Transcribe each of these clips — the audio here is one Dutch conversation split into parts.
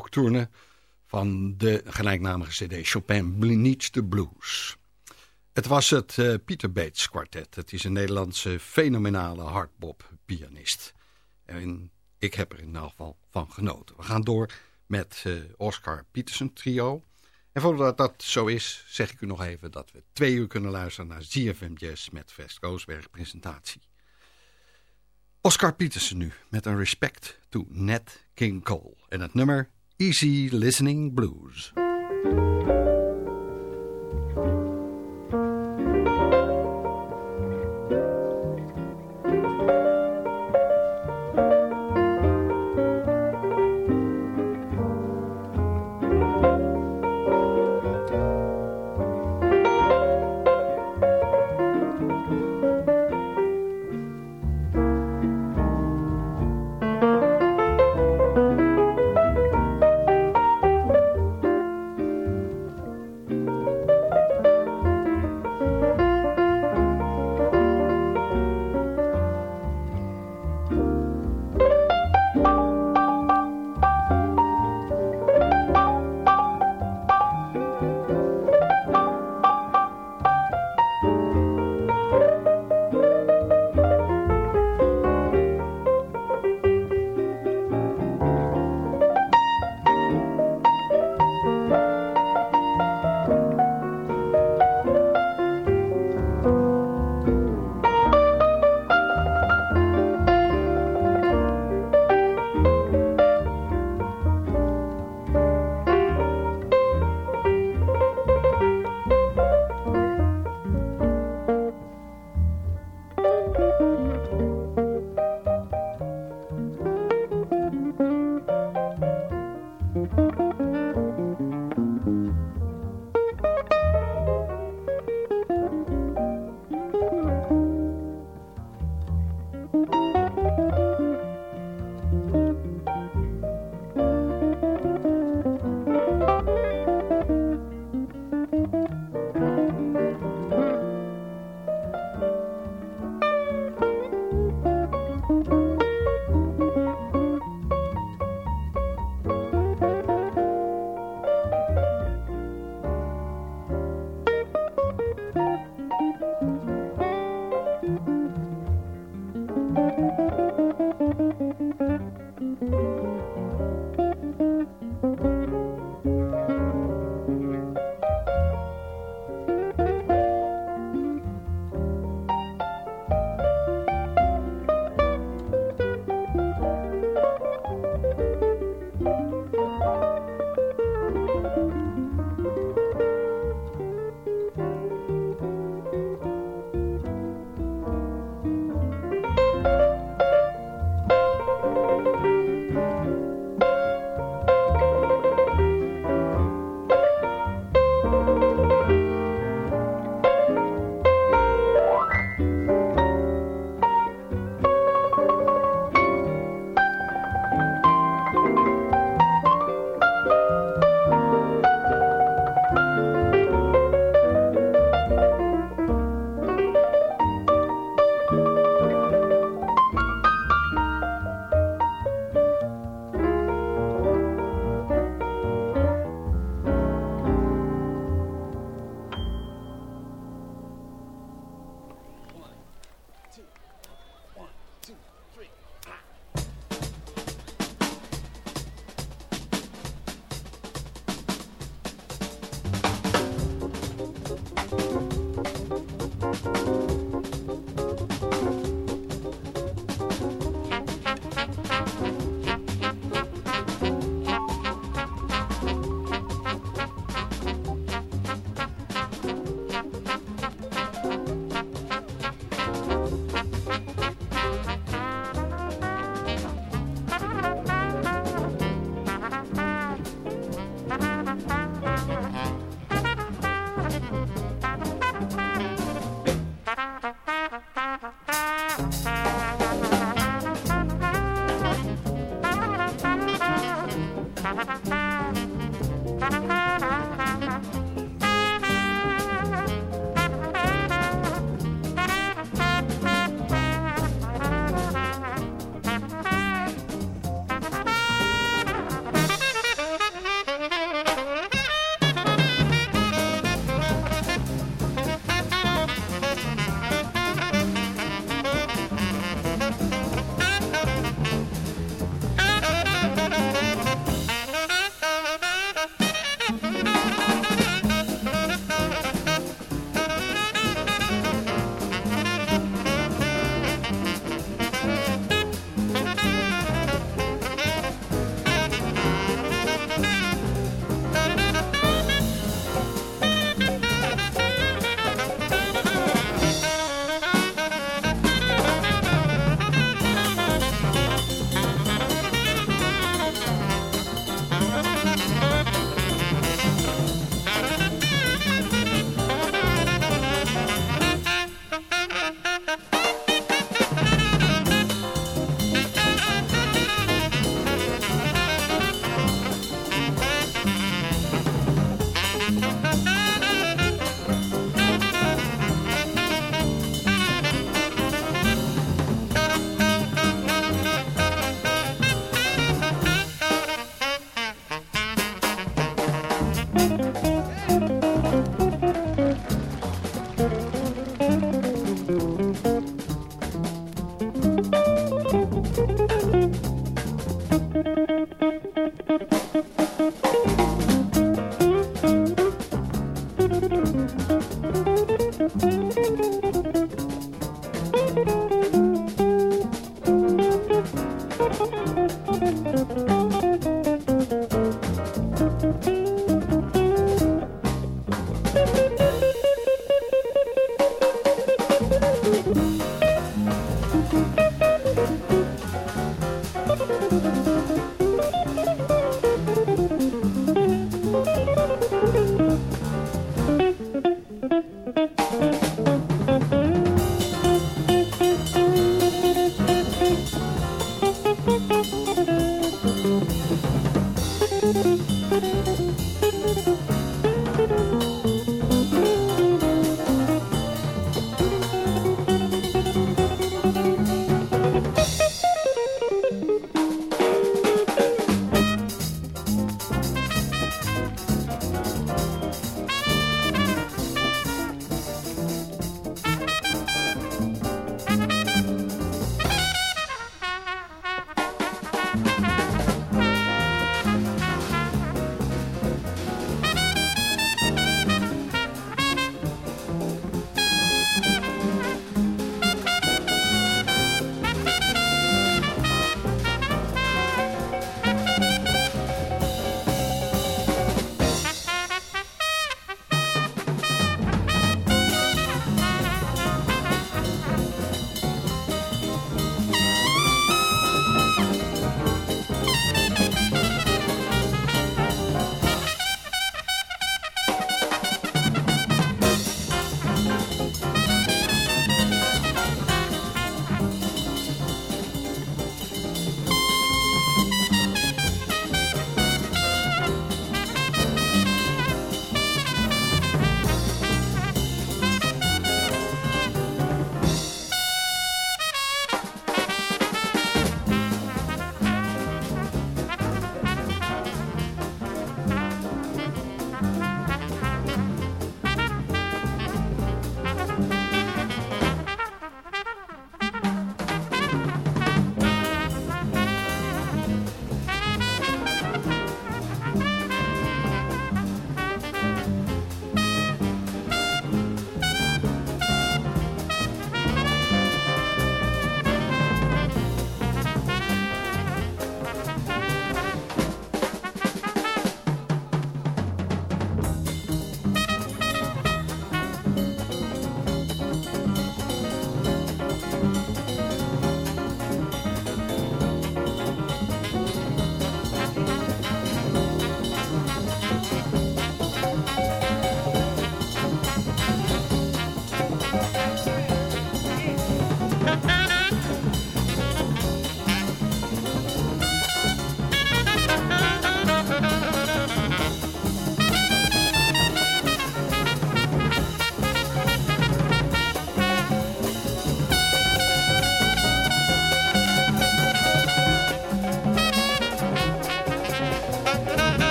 Nocturne van de gelijknamige cd Chopin Needs the Blues. Het was het uh, Peter Bates kwartet. Het is een Nederlandse fenomenale hardbop pianist. En ik heb er in ieder geval van genoten. We gaan door met uh, Oscar Peterson trio. En voordat dat zo is, zeg ik u nog even dat we twee uur kunnen luisteren naar ZFM Jazz met Vest Koosberg presentatie. Oscar Peterson nu met een respect to Nat King Cole en het nummer Easy Listening Blues.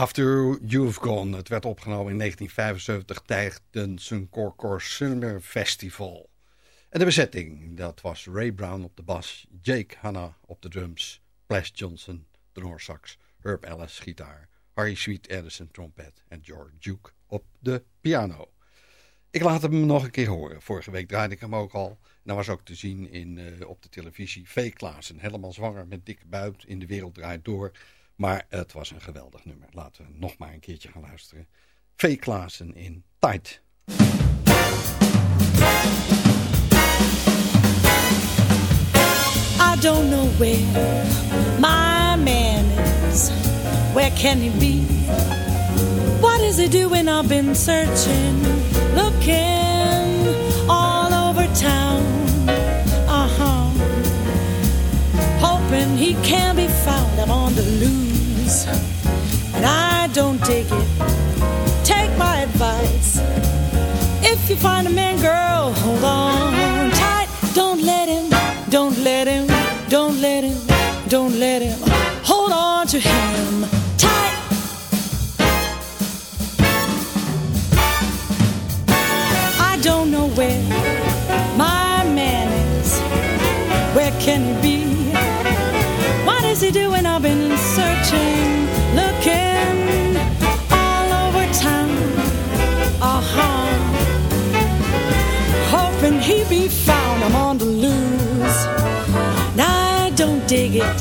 After You've Gone. Het werd opgenomen in 1975 tijdens een Corcor Summer Festival. En de bezetting, dat was Ray Brown op de bas, Jake Hanna op de drums, Plas Johnson, sax, Herb Ellis gitaar, Harry Sweet Edison trompet en George Duke op de piano. Ik laat hem nog een keer horen. Vorige week draaide ik hem ook al. En dat was ook te zien in, uh, op de televisie. V. Klaassen, helemaal zwanger met dikke buit in de wereld draait door. Maar het was een geweldig nummer. Laten we nog maar een keertje gaan luisteren. V. In Tight. I don't know where my man is. Where can he be? What is he doing? I've been searching, looking all over town. Uh huh. Hoping he can be found. I'm on the loose. And I don't dig it. Take my advice. If you find a man, girl, hold on tight. Don't let him, don't let him, don't let him, don't let him. Hold on to him tight. I don't know where my man is. Where can he be? Doing? I've been searching, looking all over town. Uh huh hoping he be found. I'm on the loose. I don't dig it.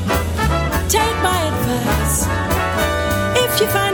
Take my advice. If you find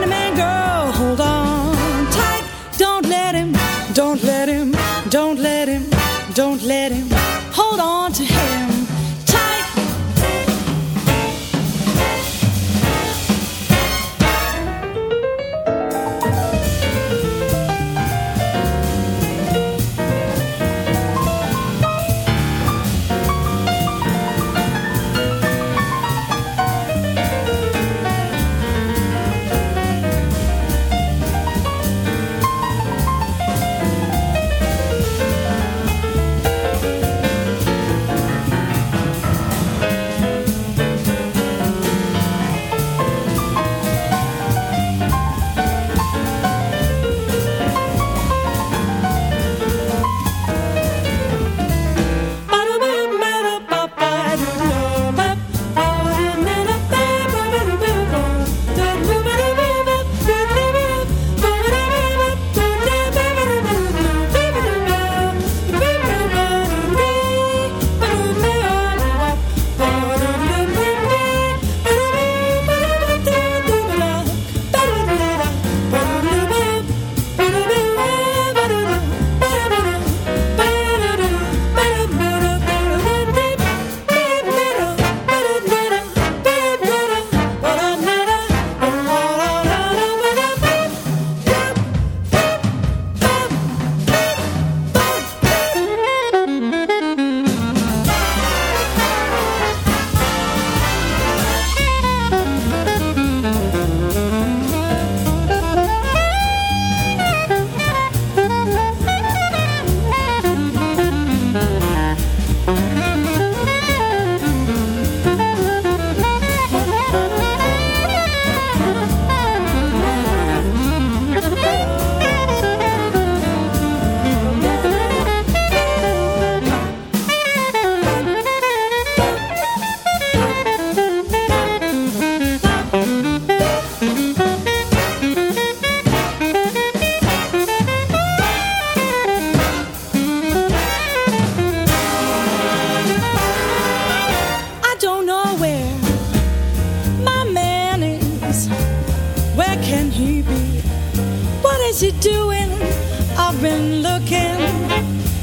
I've been looking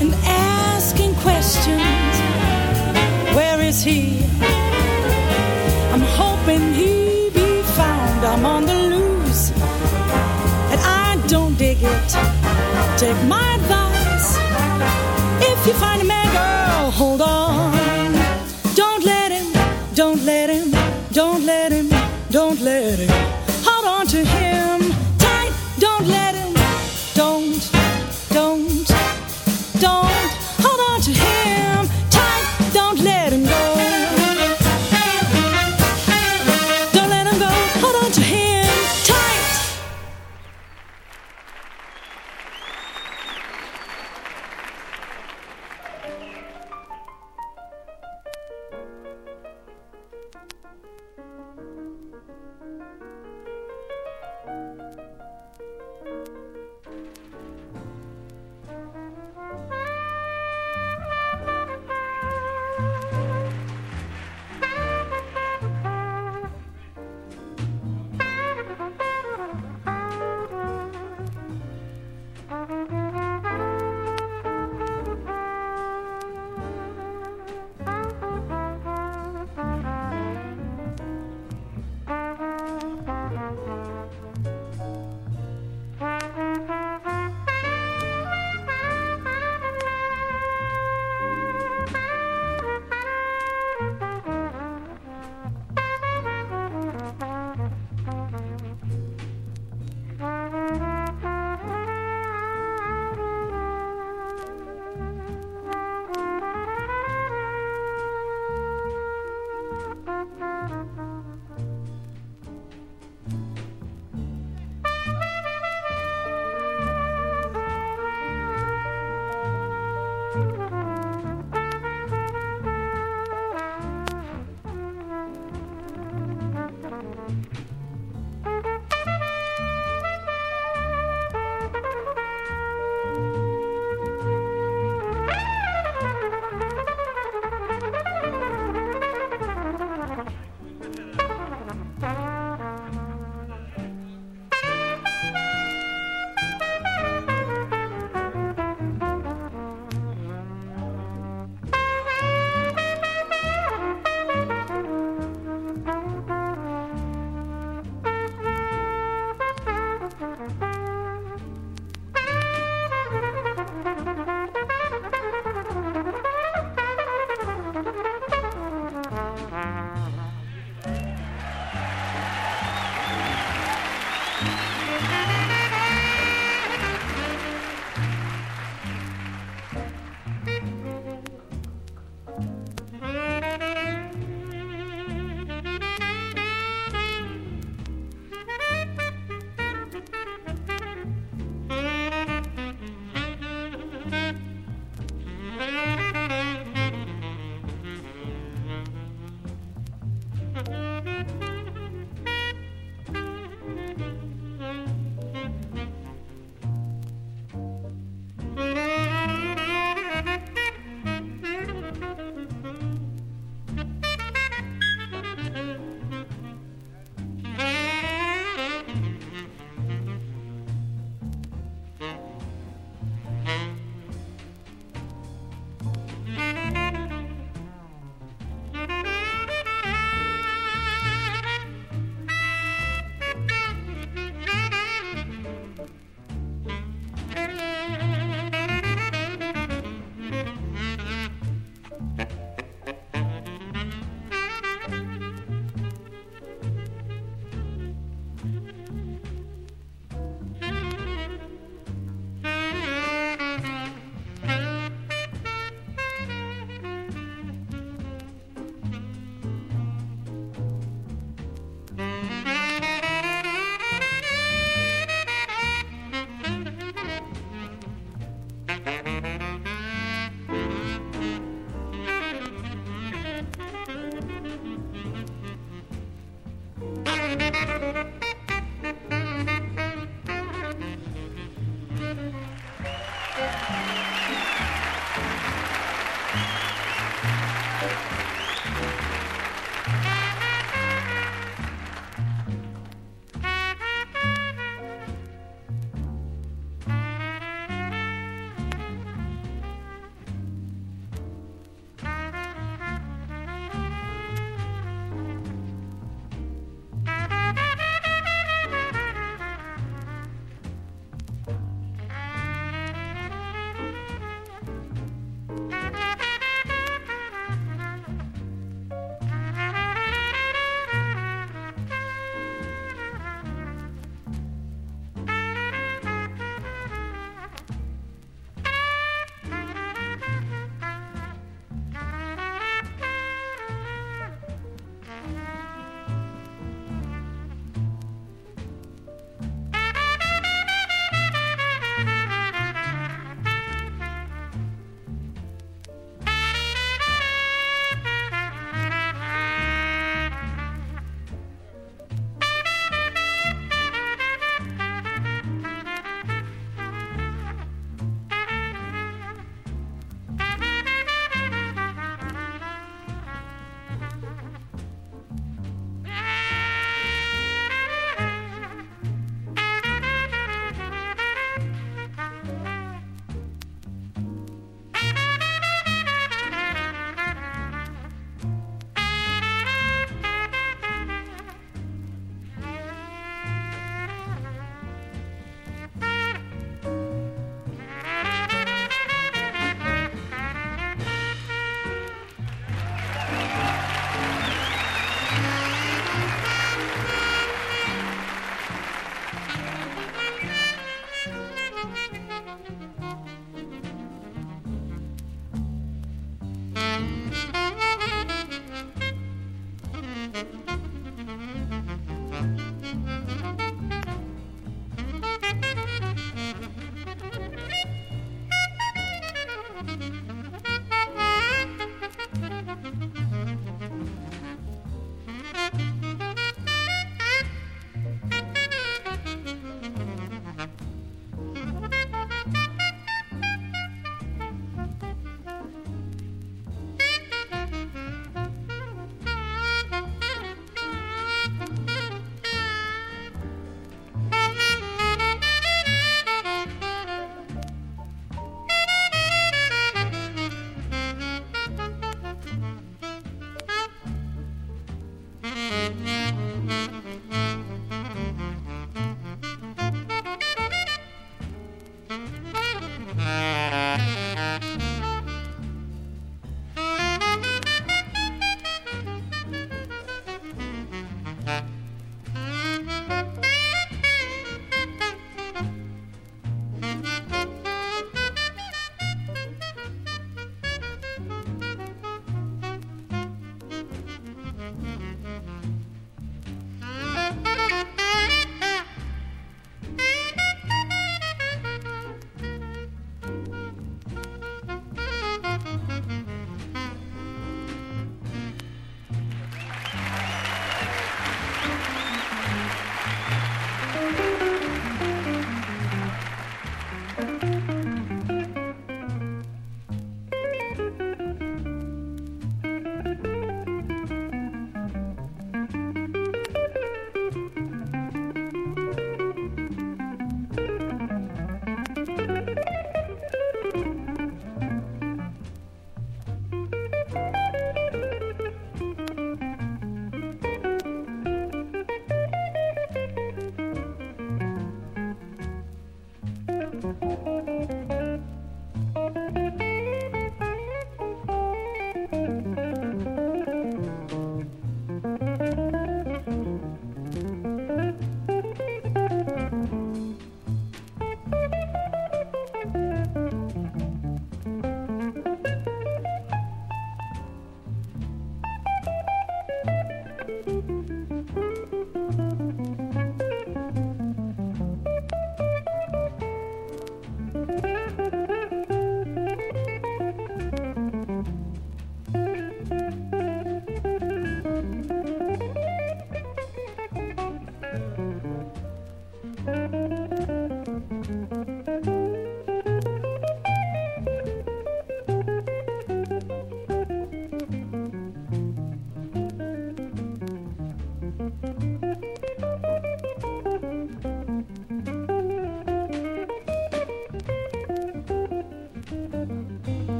and asking questions. Where is he? I'm hoping he be found. I'm on the loose and I don't dig it. Take my advice. If you find a man, girl, hold on. Don't let him, don't let him, don't let him, don't let him.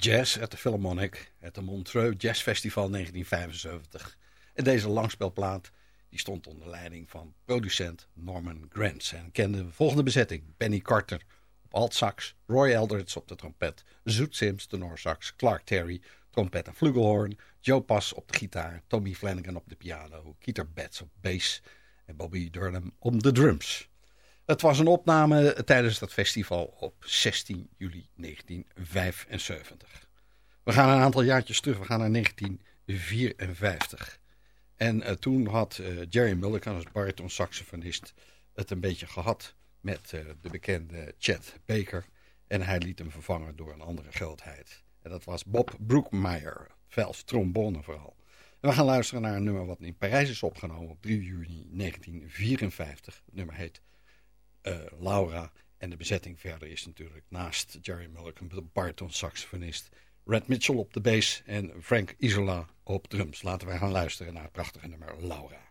Jazz at the Philharmonic, het de Montreux Jazz Festival 1975. En deze langspeelplaat die stond onder leiding van producent Norman Granz. En kende de volgende bezetting. Benny Carter op altsax, Roy Eldridge op de trompet, Zoet Sims tenorsax, Clark Terry trompet en flugelhorn, Joe Pass op de gitaar, Tommy Flanagan op de piano, Keeter Betts op bass en Bobby Durham op de drums. Het was een opname tijdens dat festival op 16 juli 1975. We gaan een aantal jaartjes terug, we gaan naar 1954. En uh, toen had uh, Jerry Mulligan als bariton-saxofonist het een beetje gehad met uh, de bekende Chet Baker. En hij liet hem vervangen door een andere grootheid. En dat was Bob Brookmeyer, vels trombone vooral. En we gaan luisteren naar een nummer wat in Parijs is opgenomen op 3 juni 1954. Het nummer heet Laura. En de bezetting verder is natuurlijk naast Jerry Mulligan, de bariton-saxofonist... Red Mitchell op de bass en Frank Isola op drums. Laten we gaan luisteren naar het prachtige nummer Laura.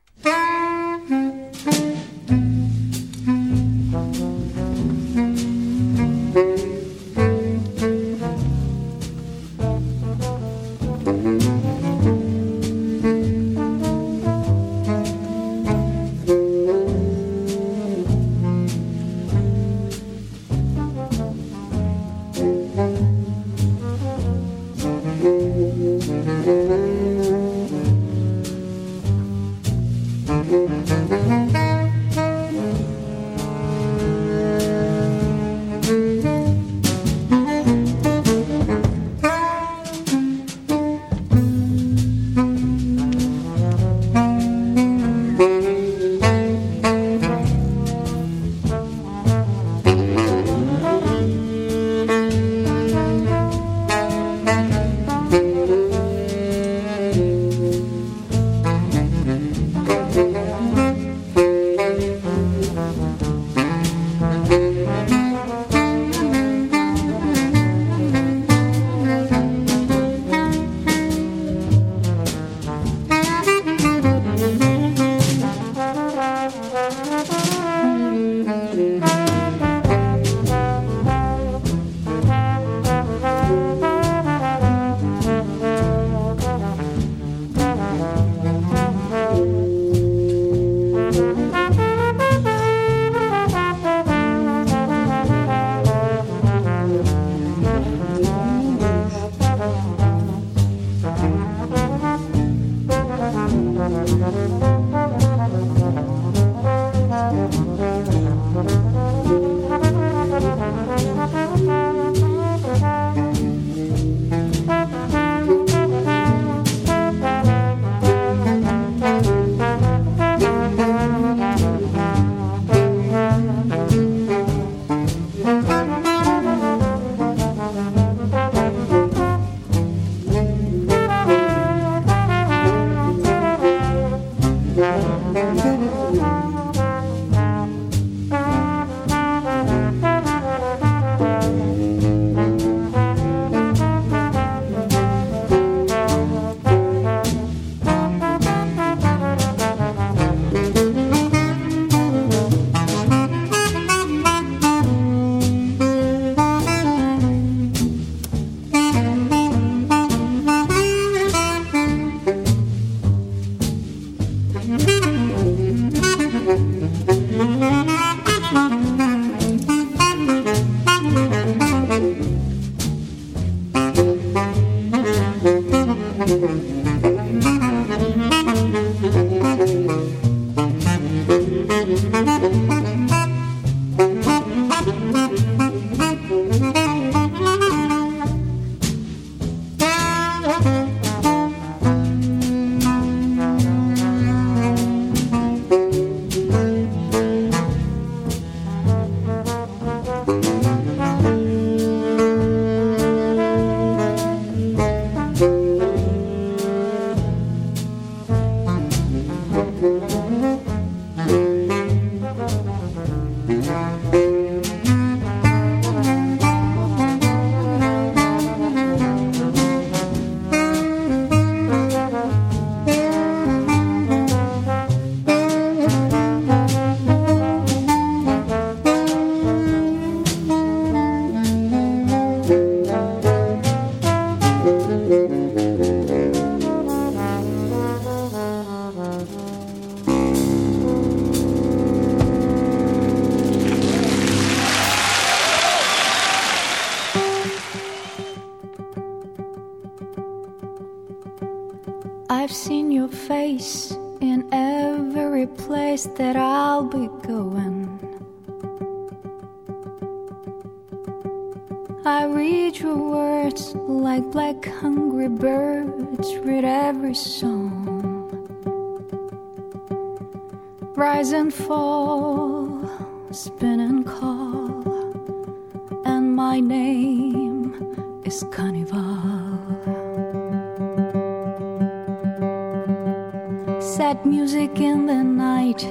Sad music in the night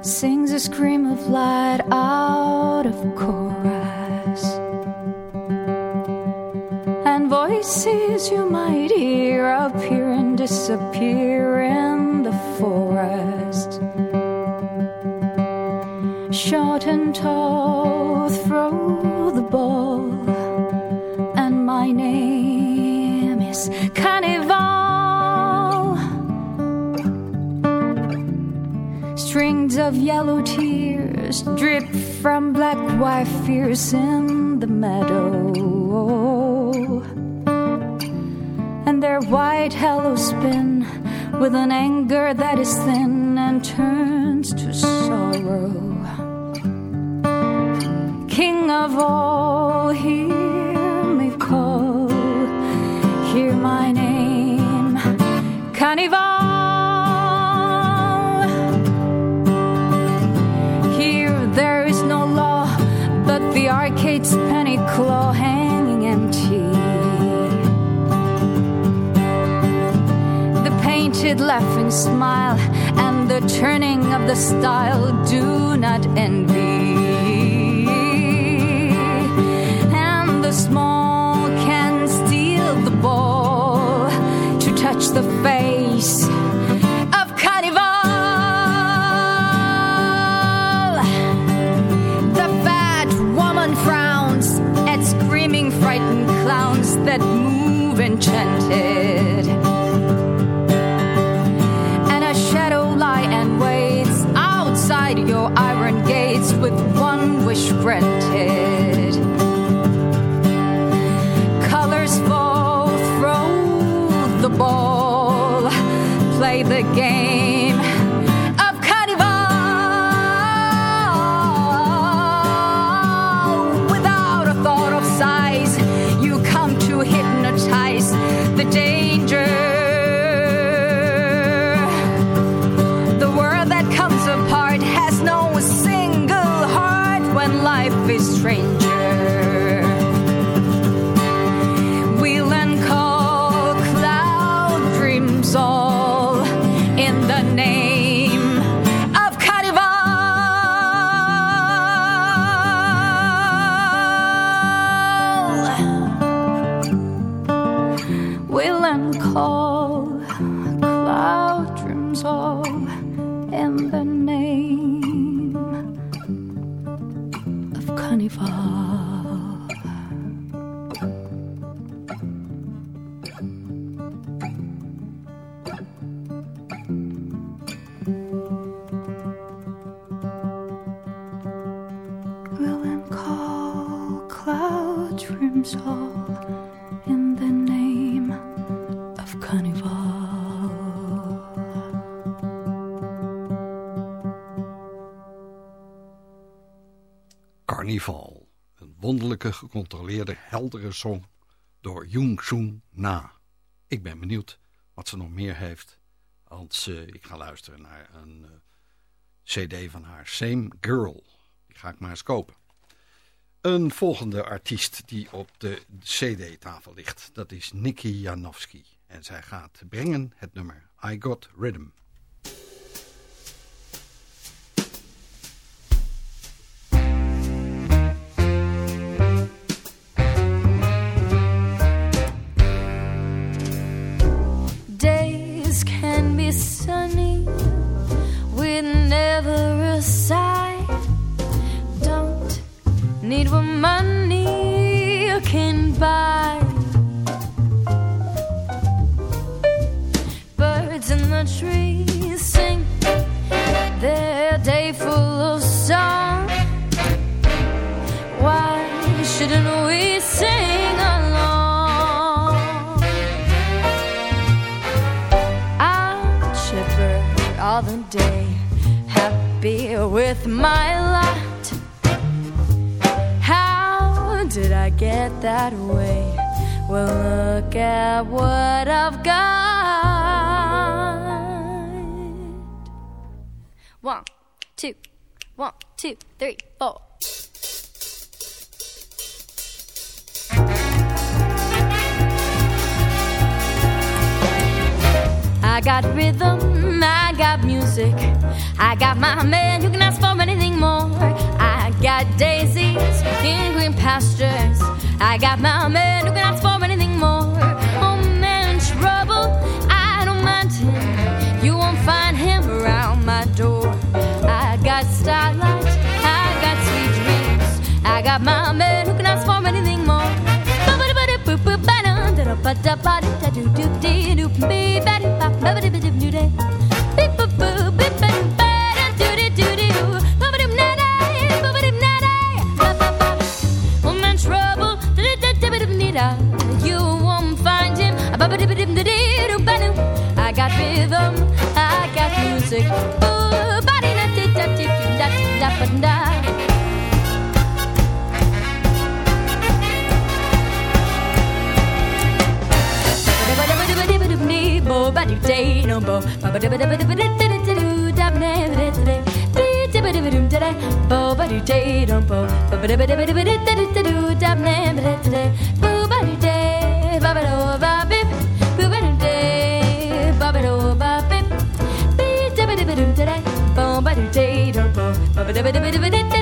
sings a scream of light out of chorus. And voices you might hear appear and disappear in the forest. Short and tall, throw the ball, and my name is. Strings of yellow tears drip from black white in the meadow. And their white halo spin with an anger that is thin and turns to sorrow. King of all, laughing smile and the turning of the style do not envy. And the small can steal the ball to touch the face of Carnival. The fat woman frowns at screaming, frightened clowns that move enchanted. The game of carnival. Without a thought of size, you come to hypnotize the danger. The world that comes apart has no single heart when life is stranger. Gecontroleerde, heldere song door Jung Soon Na. Ik ben benieuwd wat ze nog meer heeft. Want eh, ik ga luisteren naar een eh, cd van haar, Same Girl. Die ga ik maar eens kopen. Een volgende artiest die op de cd-tafel ligt, dat is Nikki Janowski. En zij gaat brengen het nummer I Got Rhythm. I got rhythm, I got music. Ba ba ba ba ba ba ba da ba da ba da ba da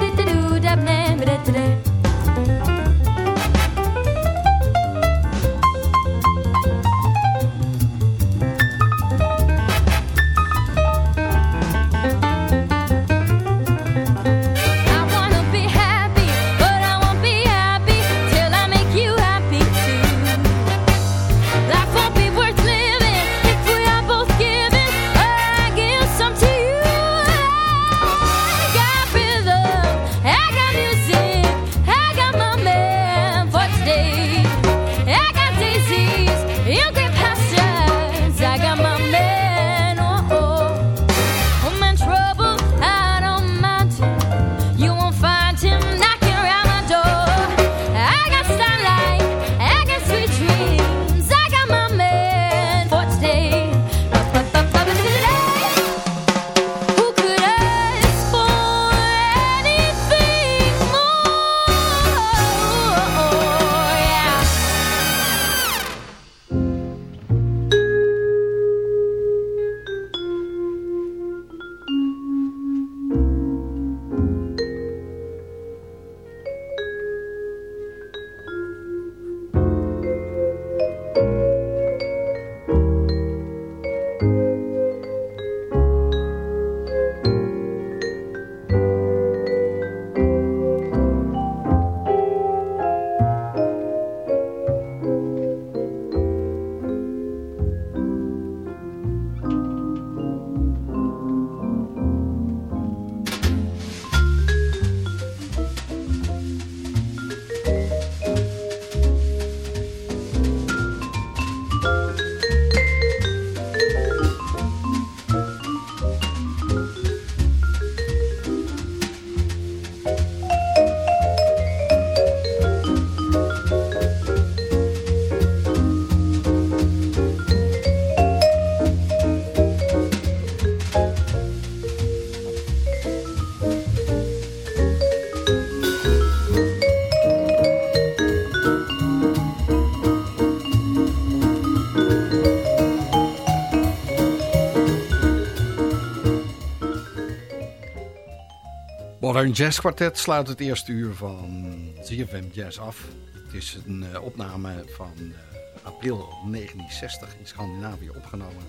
Modern Jazz Quartet sluit het eerste uur van ZFM Jazz af. Het is een eh, opname van eh, april 1960 in Scandinavië opgenomen.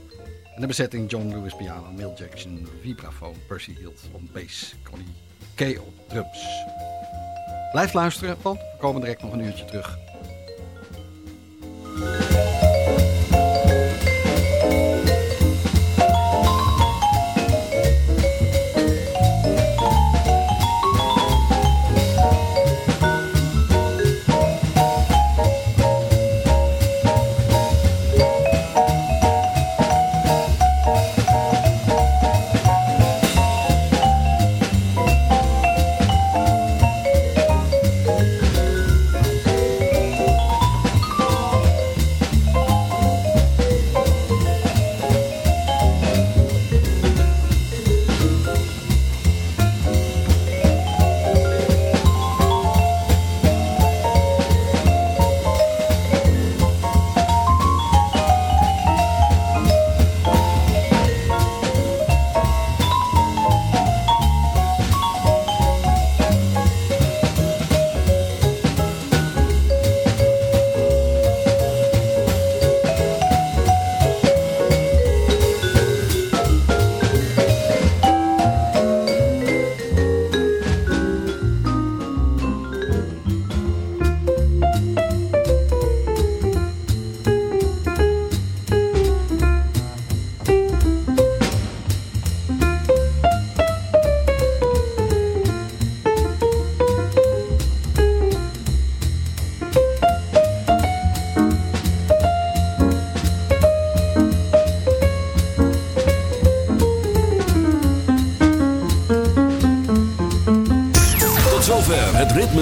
En de bezetting John Lewis piano, Mill Jackson vibrafoon, Percy Hilt op bass, Connie Kay op drums. Blijf luisteren, want we komen direct nog een uurtje terug.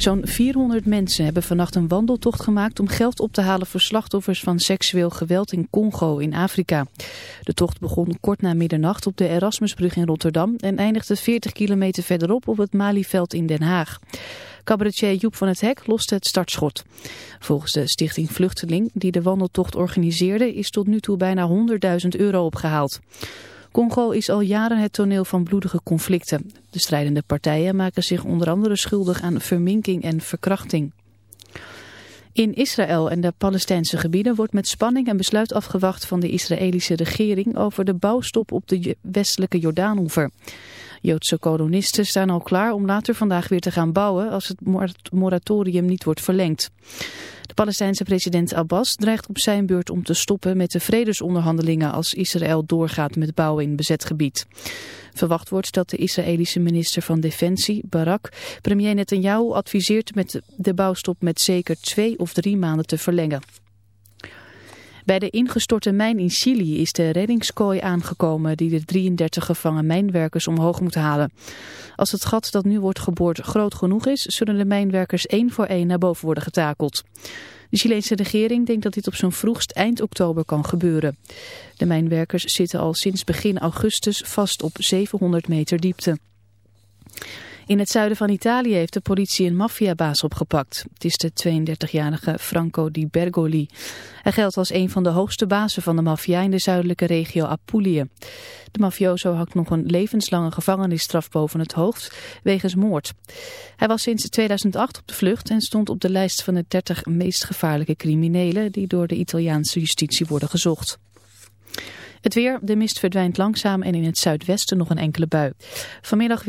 Zo'n 400 mensen hebben vannacht een wandeltocht gemaakt om geld op te halen voor slachtoffers van seksueel geweld in Congo in Afrika. De tocht begon kort na middernacht op de Erasmusbrug in Rotterdam en eindigde 40 kilometer verderop op het Malieveld in Den Haag. Cabaretier Joep van het Hek loste het startschot. Volgens de stichting Vluchteling, die de wandeltocht organiseerde, is tot nu toe bijna 100.000 euro opgehaald. Congo is al jaren het toneel van bloedige conflicten. De strijdende partijen maken zich onder andere schuldig aan verminking en verkrachting. In Israël en de Palestijnse gebieden wordt met spanning een besluit afgewacht van de Israëlische regering over de bouwstop op de westelijke Jordaanoever. Joodse kolonisten staan al klaar om later vandaag weer te gaan bouwen als het moratorium niet wordt verlengd. De Palestijnse president Abbas dreigt op zijn beurt om te stoppen met de vredesonderhandelingen als Israël doorgaat met bouwen in bezet gebied. Verwacht wordt dat de Israëlische minister van Defensie, Barak, premier Netanyahu adviseert met de bouwstop met zeker twee of drie maanden te verlengen. Bij de ingestorte mijn in Chili is de reddingskooi aangekomen die de 33 gevangen mijnwerkers omhoog moet halen. Als het gat dat nu wordt geboord groot genoeg is, zullen de mijnwerkers één voor één naar boven worden getakeld. De Chileense regering denkt dat dit op zo'n vroegst eind oktober kan gebeuren. De mijnwerkers zitten al sinds begin augustus vast op 700 meter diepte. In het zuiden van Italië heeft de politie een maffiabaas opgepakt. Het is de 32-jarige Franco Di Bergoli. Hij geldt als een van de hoogste bazen van de maffia in de zuidelijke regio Apulië. De mafioso houdt nog een levenslange gevangenisstraf boven het hoofd wegens moord. Hij was sinds 2008 op de vlucht en stond op de lijst van de 30 meest gevaarlijke criminelen die door de Italiaanse justitie worden gezocht. Het weer, de mist verdwijnt langzaam en in het zuidwesten nog een enkele bui. Vanmiddag wist